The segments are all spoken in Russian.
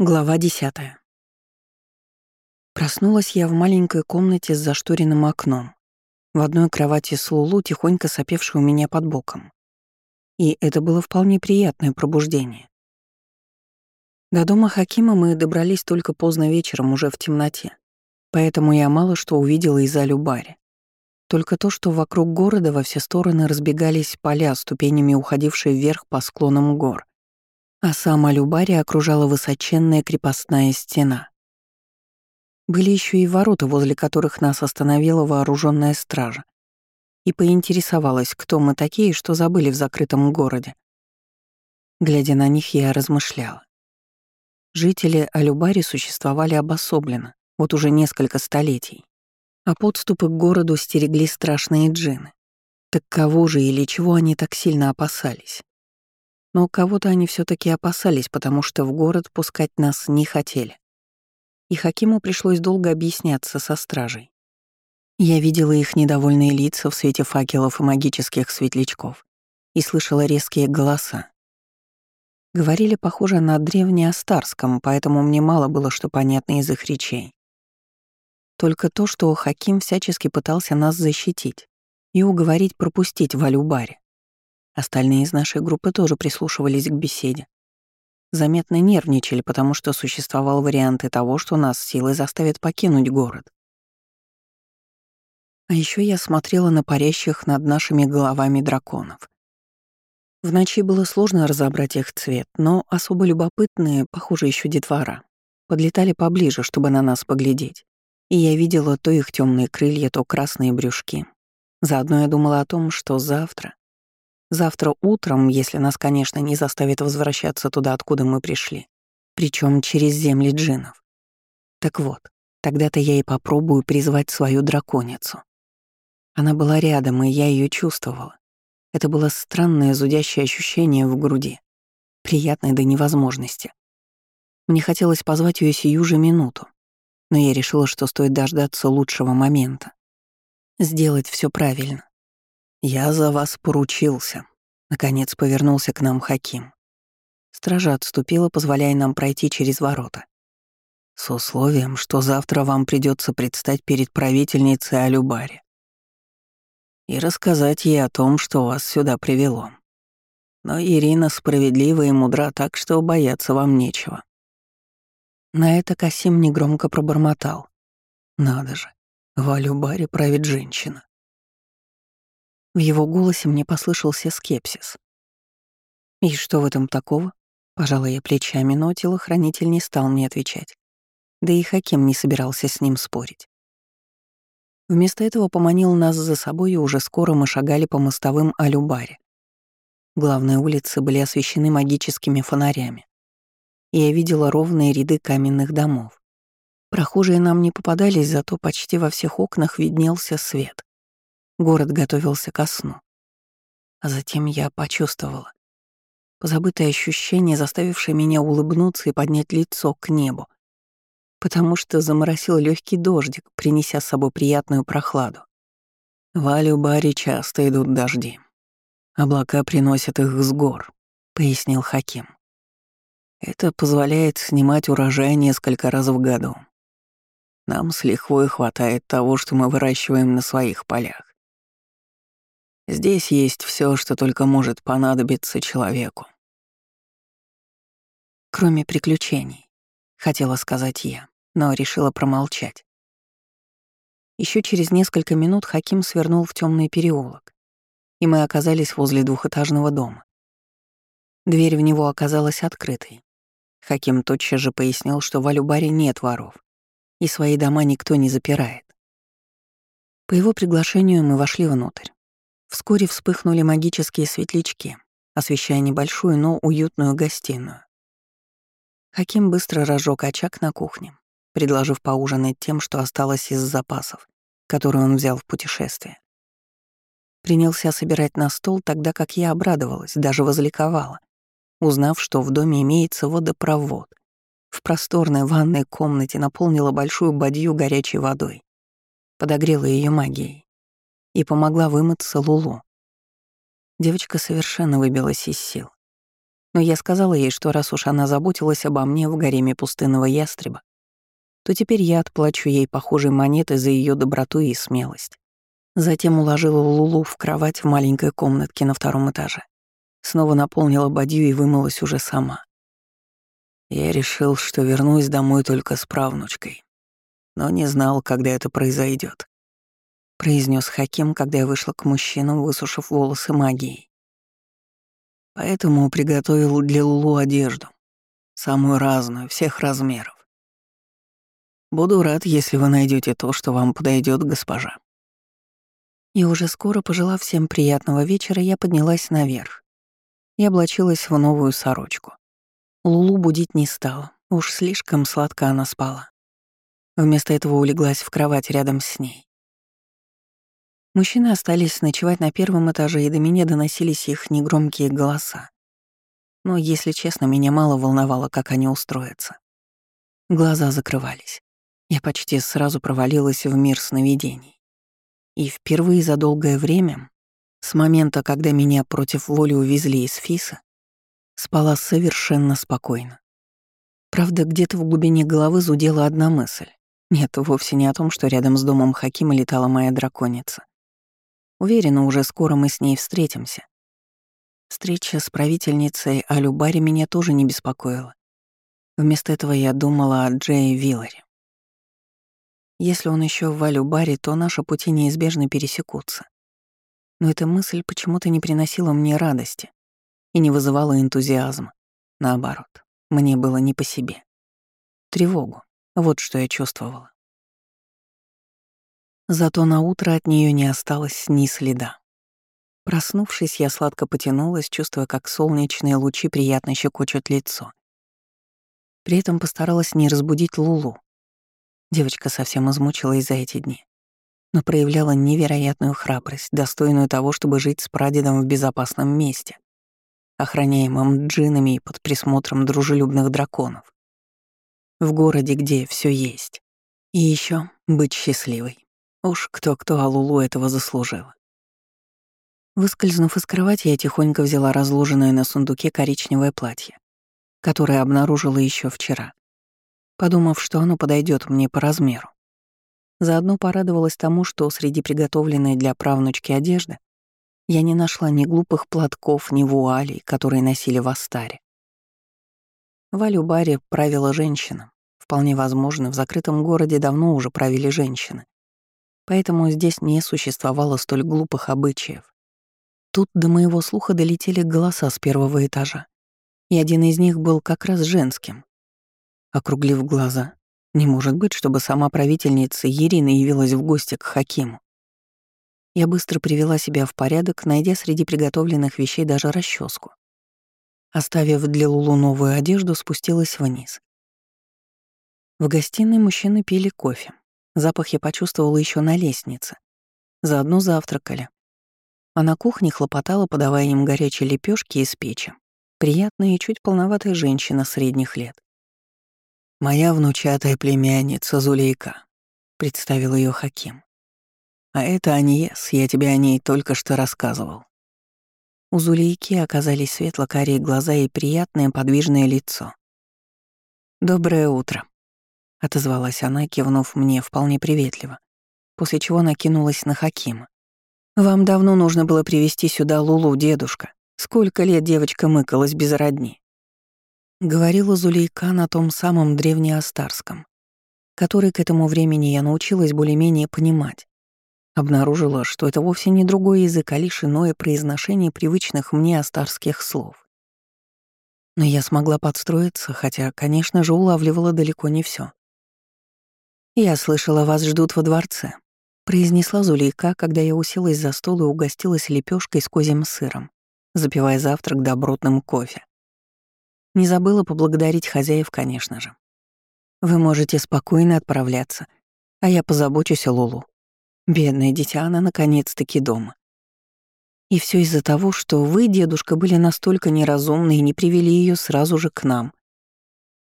Глава десятая. Проснулась я в маленькой комнате с зашторенным окном, в одной кровати с Лулу, тихонько сопевшей у меня под боком. И это было вполне приятное пробуждение. До дома Хакима мы добрались только поздно вечером, уже в темноте, поэтому я мало что увидела из Алюбари. Только то, что вокруг города во все стороны разбегались поля, ступенями уходившие вверх по склонам гор — а сам Алюбари окружала высоченная крепостная стена. Были еще и ворота, возле которых нас остановила вооруженная стража, и поинтересовалась, кто мы такие, что забыли в закрытом городе. Глядя на них, я размышляла. Жители Алюбари существовали обособленно, вот уже несколько столетий, а подступы к городу стерегли страшные джины. Так кого же или чего они так сильно опасались? Но кого-то они все таки опасались, потому что в город пускать нас не хотели. И Хакиму пришлось долго объясняться со стражей. Я видела их недовольные лица в свете факелов и магических светлячков и слышала резкие голоса. Говорили, похоже, на древнеостарском, поэтому мне мало было что понятно из их речей. Только то, что Хаким всячески пытался нас защитить и уговорить пропустить Валю Баре. Остальные из нашей группы тоже прислушивались к беседе. Заметно нервничали, потому что существовал вариант и того, что нас силой заставят покинуть город. А еще я смотрела на парящих над нашими головами драконов. В ночи было сложно разобрать их цвет, но особо любопытные, похоже, еще детвора, подлетали поближе, чтобы на нас поглядеть. И я видела то их темные крылья, то красные брюшки. Заодно я думала о том, что завтра Завтра утром, если нас, конечно, не заставят возвращаться туда, откуда мы пришли. Причем через земли джинов. Так вот, тогда-то я и попробую призвать свою драконицу. Она была рядом, и я ее чувствовала. Это было странное зудящее ощущение в груди, приятное до невозможности. Мне хотелось позвать ее сию же минуту, но я решила, что стоит дождаться лучшего момента. Сделать все правильно. «Я за вас поручился», — наконец повернулся к нам Хаким. Стража отступила, позволяя нам пройти через ворота. С условием, что завтра вам придется предстать перед правительницей Алюбари и рассказать ей о том, что вас сюда привело. Но Ирина справедлива и мудра так, что бояться вам нечего. На это Касим негромко пробормотал. Надо же, в Алюбаре правит женщина. В его голосе мне послышался скепсис. «И что в этом такого?» Пожала я плечами, но телохранитель не стал мне отвечать. Да и Хаким не собирался с ним спорить. Вместо этого поманил нас за собой, и уже скоро мы шагали по мостовым Алюбаре. Главные улицы были освещены магическими фонарями. И я видела ровные ряды каменных домов. Прохожие нам не попадались, зато почти во всех окнах виднелся свет. Город готовился ко сну. А затем я почувствовала. Позабытое ощущение, заставившее меня улыбнуться и поднять лицо к небу. Потому что заморосил легкий дождик, принеся с собой приятную прохладу. В Алю-Баре часто идут дожди. Облака приносят их с гор, — пояснил Хаким. Это позволяет снимать урожай несколько раз в году. Нам с лихвой хватает того, что мы выращиваем на своих полях. Здесь есть все, что только может понадобиться человеку. Кроме приключений, хотела сказать я, но решила промолчать. Еще через несколько минут Хаким свернул в темный переулок, и мы оказались возле двухэтажного дома. Дверь в него оказалась открытой. Хаким тотчас же пояснил, что в Алюбаре нет воров, и свои дома никто не запирает. По его приглашению мы вошли внутрь. Вскоре вспыхнули магические светлячки, освещая небольшую, но уютную гостиную. Хаким быстро разжег очаг на кухне, предложив поужинать тем, что осталось из запасов, которые он взял в путешествие. Принялся собирать на стол, тогда как я обрадовалась, даже возликовала, узнав, что в доме имеется водопровод. В просторной ванной комнате наполнила большую бадью горячей водой, подогрела ее магией и помогла вымыться Лулу. Девочка совершенно выбилась из сил. Но я сказала ей, что раз уж она заботилась обо мне в гареме пустынного ястреба, то теперь я отплачу ей похожей монетой за ее доброту и смелость. Затем уложила Лулу в кровать в маленькой комнатке на втором этаже. Снова наполнила бадью и вымылась уже сама. Я решил, что вернусь домой только с правнучкой, но не знал, когда это произойдет, произнес Хаким, когда я вышла к мужчинам, высушив волосы магией. Поэтому приготовил для Лулу одежду, самую разную, всех размеров. Буду рад, если вы найдете то, что вам подойдет, госпожа. И уже скоро, пожелав всем приятного вечера, я поднялась наверх и облачилась в новую сорочку. Лулу будить не стала, уж слишком сладко она спала. Вместо этого улеглась в кровать рядом с ней. Мужчины остались ночевать на первом этаже, и до меня доносились их негромкие голоса. Но, если честно, меня мало волновало, как они устроятся. Глаза закрывались. Я почти сразу провалилась в мир сновидений. И впервые за долгое время, с момента, когда меня против воли увезли из Фиса, спала совершенно спокойно. Правда, где-то в глубине головы зудела одна мысль. Нет, вовсе не о том, что рядом с домом Хакима летала моя драконица. Уверена, уже скоро мы с ней встретимся. Встреча с правительницей Алюбари меня тоже не беспокоила. Вместо этого я думала о Джее Вилларе. Если он еще в Алюбаре, то наши пути неизбежно пересекутся. Но эта мысль почему-то не приносила мне радости и не вызывала энтузиазма. Наоборот, мне было не по себе. Тревогу. Вот что я чувствовала. Зато на утро от нее не осталось ни следа. Проснувшись, я сладко потянулась, чувствуя, как солнечные лучи приятно щекочут лицо. При этом постаралась не разбудить Лулу. Девочка совсем измучилась за эти дни, но проявляла невероятную храбрость, достойную того, чтобы жить с прадедом в безопасном месте, охраняемом джинами и под присмотром дружелюбных драконов. В городе, где все есть. И еще быть счастливой. Уж кто-кто, а этого заслужила. Выскользнув из кровати, я тихонько взяла разложенное на сундуке коричневое платье, которое обнаружила еще вчера, подумав, что оно подойдет мне по размеру. Заодно порадовалась тому, что среди приготовленной для правнучки одежды я не нашла ни глупых платков, ни вуалей, которые носили в Астаре. В Алюбаре правила женщина. Вполне возможно, в закрытом городе давно уже правили женщины. Поэтому здесь не существовало столь глупых обычаев. Тут до моего слуха долетели голоса с первого этажа, и один из них был как раз женским. Округлив глаза, не может быть, чтобы сама правительница Ирина явилась в гости к Хакиму. Я быстро привела себя в порядок, найдя среди приготовленных вещей даже расческу. Оставив для Лулу новую одежду, спустилась вниз. В гостиной мужчины пили кофе. Запах я почувствовала еще на лестнице. Заодно завтракали. А на кухне хлопотала, подавая им горячие лепешки из печи. Приятная и чуть полноватая женщина средних лет. «Моя внучатая племянница Зулейка», — представил ее Хаким. «А это Аньес, я тебе о ней только что рассказывал». У Зулейки оказались светло-карие глаза и приятное подвижное лицо. «Доброе утро», отозвалась она, кивнув мне вполне приветливо, после чего накинулась на Хакима. «Вам давно нужно было привести сюда Лулу, дедушка. Сколько лет девочка мыкалась без родни?» Говорила Зулейка на том самом древнеостарском, который к этому времени я научилась более-менее понимать. Обнаружила, что это вовсе не другой язык, а лишь иное произношение привычных мне астарских слов. Но я смогла подстроиться, хотя, конечно же, улавливала далеко не все. «Я слышала, вас ждут во дворце», — произнесла Зулейка, когда я уселась за стол и угостилась лепешкой с козьим сыром, запивая завтрак добротным кофе. Не забыла поблагодарить хозяев, конечно же. «Вы можете спокойно отправляться, а я позабочусь о Лулу. Бедное дитя, она наконец-таки дома. И все из-за того, что вы, дедушка, были настолько неразумны и не привели ее сразу же к нам.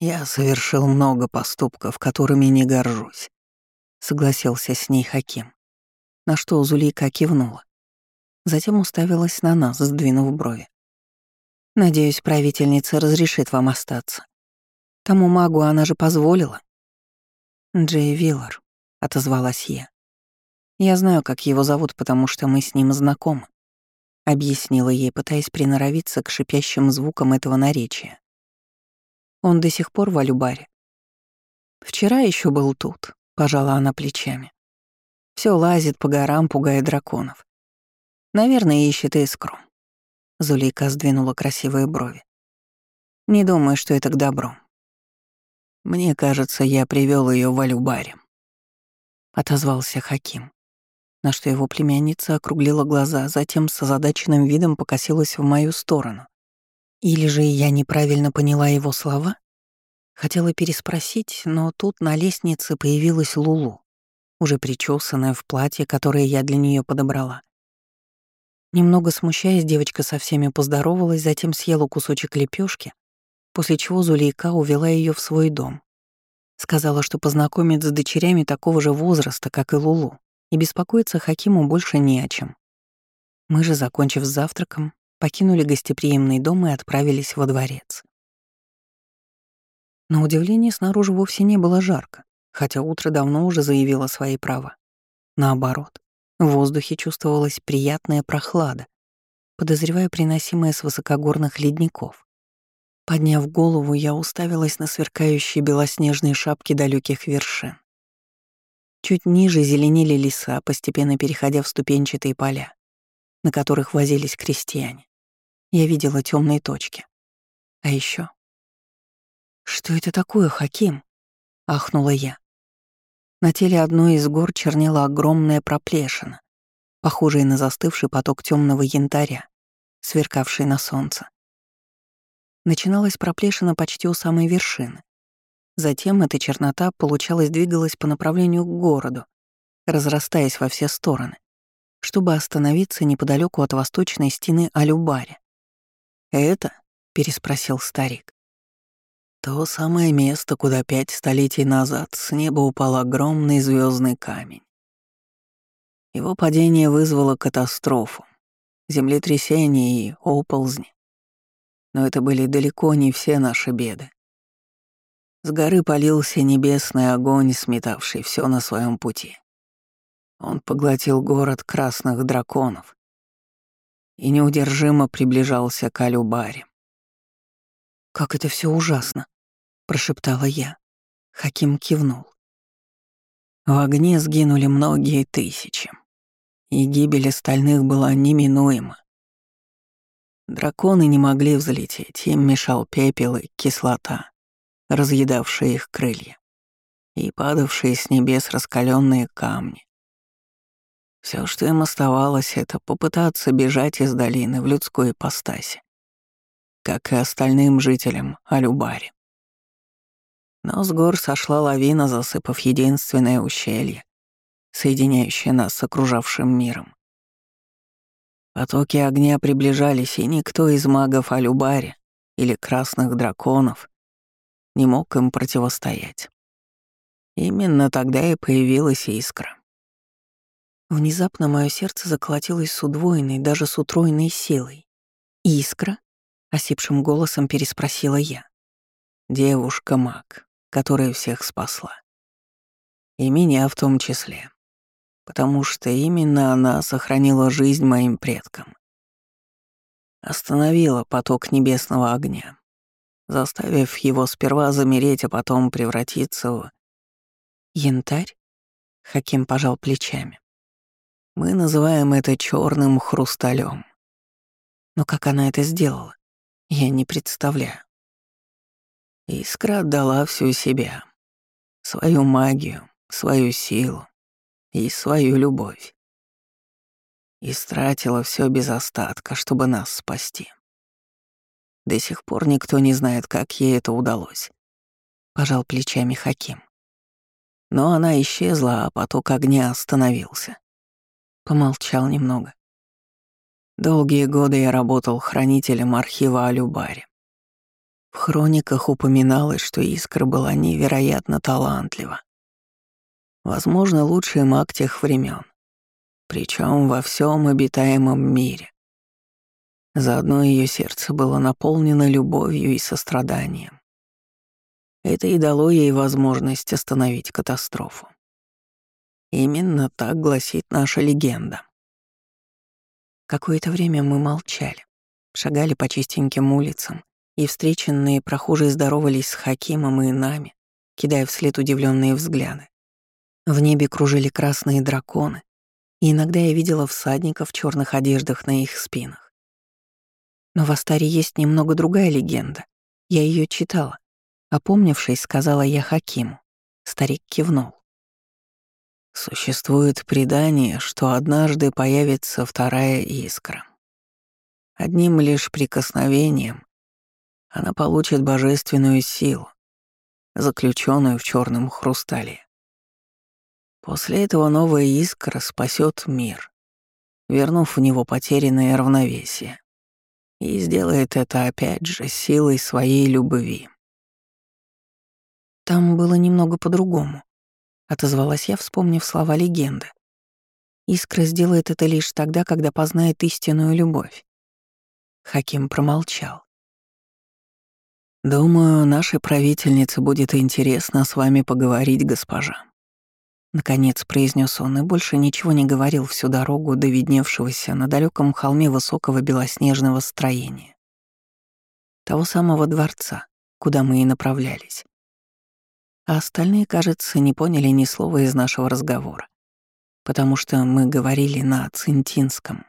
«Я совершил много поступков, которыми не горжусь», — согласился с ней Хаким, на что Зулейка кивнула. Затем уставилась на нас, сдвинув брови. Надеюсь, правительница разрешит вам остаться. Тому магу она же позволила. Джей Виллар, отозвалась я. Я знаю, как его зовут, потому что мы с ним знакомы. Объяснила ей, пытаясь приноровиться к шипящим звукам этого наречия. Он до сих пор в Алюбаре. Вчера еще был тут, пожала она плечами. Все лазит по горам, пугая драконов. Наверное, ищет искру. Зулейка сдвинула красивые брови. «Не думаю, что это к добру. Мне кажется, я привел ее в Алюбаре», — отозвался Хаким, на что его племянница округлила глаза, затем с озадаченным видом покосилась в мою сторону. Или же я неправильно поняла его слова? Хотела переспросить, но тут на лестнице появилась Лулу, уже причесанная в платье, которое я для нее подобрала. Немного смущаясь, девочка со всеми поздоровалась, затем съела кусочек лепешки, после чего Зулейка увела ее в свой дом. Сказала, что познакомит с дочерями такого же возраста, как и Лулу, и беспокоиться Хакиму больше не о чем. Мы же, закончив с завтраком, покинули гостеприимный дом и отправились во дворец. На удивление, снаружи вовсе не было жарко, хотя утро давно уже заявило свои права. Наоборот, в воздухе чувствовалась приятная прохлада, подозревая приносимая с высокогорных ледников. Подняв голову, я уставилась на сверкающие белоснежные шапки далеких вершин. Чуть ниже зеленели леса, постепенно переходя в ступенчатые поля, на которых возились крестьяне. Я видела темные точки. А еще. «Что это такое, Хаким?» — ахнула я. На теле одной из гор чернела огромная проплешина, похожая на застывший поток темного янтаря, сверкавший на солнце. Начиналась проплешина почти у самой вершины. Затем эта чернота, получалось, двигалась по направлению к городу, разрастаясь во все стороны, чтобы остановиться неподалеку от восточной стены Алюбари. «Это?» — переспросил старик. То самое место, куда пять столетий назад с неба упал огромный звездный камень. Его падение вызвало катастрофу, землетрясение и оползни. Но это были далеко не все наши беды. С горы полился небесный огонь, сметавший все на своем пути. Он поглотил город красных драконов и неудержимо приближался к Алюбаре. «Как это все ужасно!» — прошептала я. Хаким кивнул. В огне сгинули многие тысячи, и гибель остальных была неминуема. Драконы не могли взлететь, им мешал пепел и кислота, разъедавшая их крылья, и падавшие с небес раскаленные камни. Все, что им оставалось, это попытаться бежать из долины в людской ипостаси как и остальным жителям Алюбари. Но с гор сошла лавина, засыпав единственное ущелье, соединяющее нас с окружавшим миром. Потоки огня приближались, и никто из магов Алюбари или красных драконов не мог им противостоять. Именно тогда и появилась искра. Внезапно мое сердце заколотилось с удвоенной, даже с утроенной силой. Искра? — осипшим голосом переспросила я. «Девушка-маг, которая всех спасла. И меня в том числе. Потому что именно она сохранила жизнь моим предкам. Остановила поток небесного огня, заставив его сперва замереть, а потом превратиться в... Янтарь? Хаким пожал плечами. Мы называем это черным хрусталем. Но как она это сделала? Я не представляю. Искра отдала всю себя. Свою магию, свою силу и свою любовь. И стратила все без остатка, чтобы нас спасти. До сих пор никто не знает, как ей это удалось. Пожал плечами Хаким. Но она исчезла, а поток огня остановился. Помолчал немного. Долгие годы я работал хранителем архива Алюбари. В хрониках упоминалось, что Искра была невероятно талантлива. Возможно, лучший маг тех времен, причем во всем обитаемом мире. Заодно ее сердце было наполнено любовью и состраданием. Это и дало ей возможность остановить катастрофу. Именно так гласит наша легенда. Какое-то время мы молчали, шагали по чистеньким улицам, и встреченные прохожие здоровались с Хакимом и нами, кидая вслед удивленные взгляды. В небе кружили красные драконы, и иногда я видела всадников в черных одеждах на их спинах. Но в Астаре есть немного другая легенда. Я ее читала. Опомнившись, сказала я Хакиму. Старик кивнул. Существует предание, что однажды появится вторая искра. Одним лишь прикосновением она получит божественную силу, заключенную в черном хрустале. После этого новая искра спасет мир, вернув в него потерянное равновесие, и сделает это опять же силой своей любви. Там было немного по-другому. — отозвалась я, вспомнив слова легенды. «Искра сделает это лишь тогда, когда познает истинную любовь». Хаким промолчал. «Думаю, нашей правительнице будет интересно с вами поговорить, госпожа». Наконец произнес он и больше ничего не говорил всю дорогу до видневшегося на далеком холме высокого белоснежного строения. Того самого дворца, куда мы и направлялись а остальные, кажется, не поняли ни слова из нашего разговора, потому что мы говорили на цинтинском.